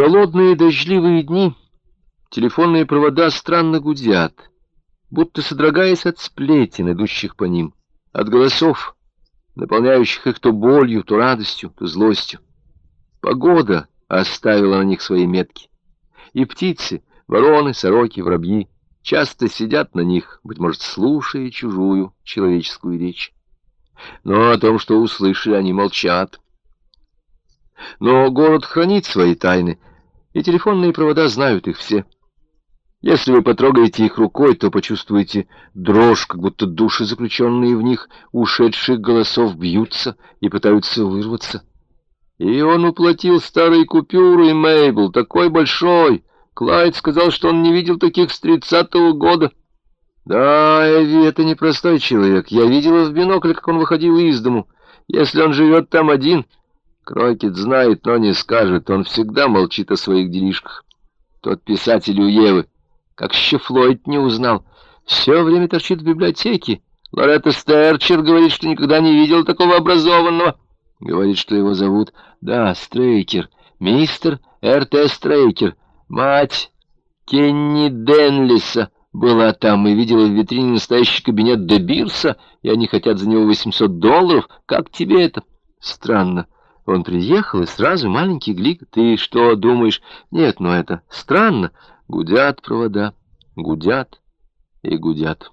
холодные дождливые дни телефонные провода странно гудят, будто содрогаясь от сплетен, идущих по ним, от голосов, наполняющих их то болью, то радостью, то злостью. Погода оставила на них свои метки, и птицы, вороны, сороки, воробьи, часто сидят на них, быть может, слушая чужую человеческую речь. Но о том, что услышали, они молчат. Но город хранит свои тайны, и телефонные провода знают их все. Если вы потрогаете их рукой, то почувствуете дрожь, как будто души, заключенные в них, ушедших голосов, бьются и пытаются вырваться. И он уплатил старые купюры, Мейбл, такой большой. Клайд сказал, что он не видел таких с тридцатого года. Да, Эви, это непростой человек. Я видела в бинокль, как он выходил из дому. Если он живет там один... Крокет знает, но не скажет. Он всегда молчит о своих делишках. Тот писатель у Евы. Как еще Флойд не узнал. Все время торчит в библиотеке. Лоретта Стерчер говорит, что никогда не видел такого образованного. Говорит, что его зовут... Да, Стрейкер. Мистер Р.Т. Стрейкер. Мать Кенни Денлиса была там и видела в витрине настоящий кабинет Де Бирса, и они хотят за него 800 долларов. Как тебе это? Странно. Он приехал, и сразу маленький глик. Ты что думаешь? Нет, ну это странно. Гудят провода, гудят и гудят.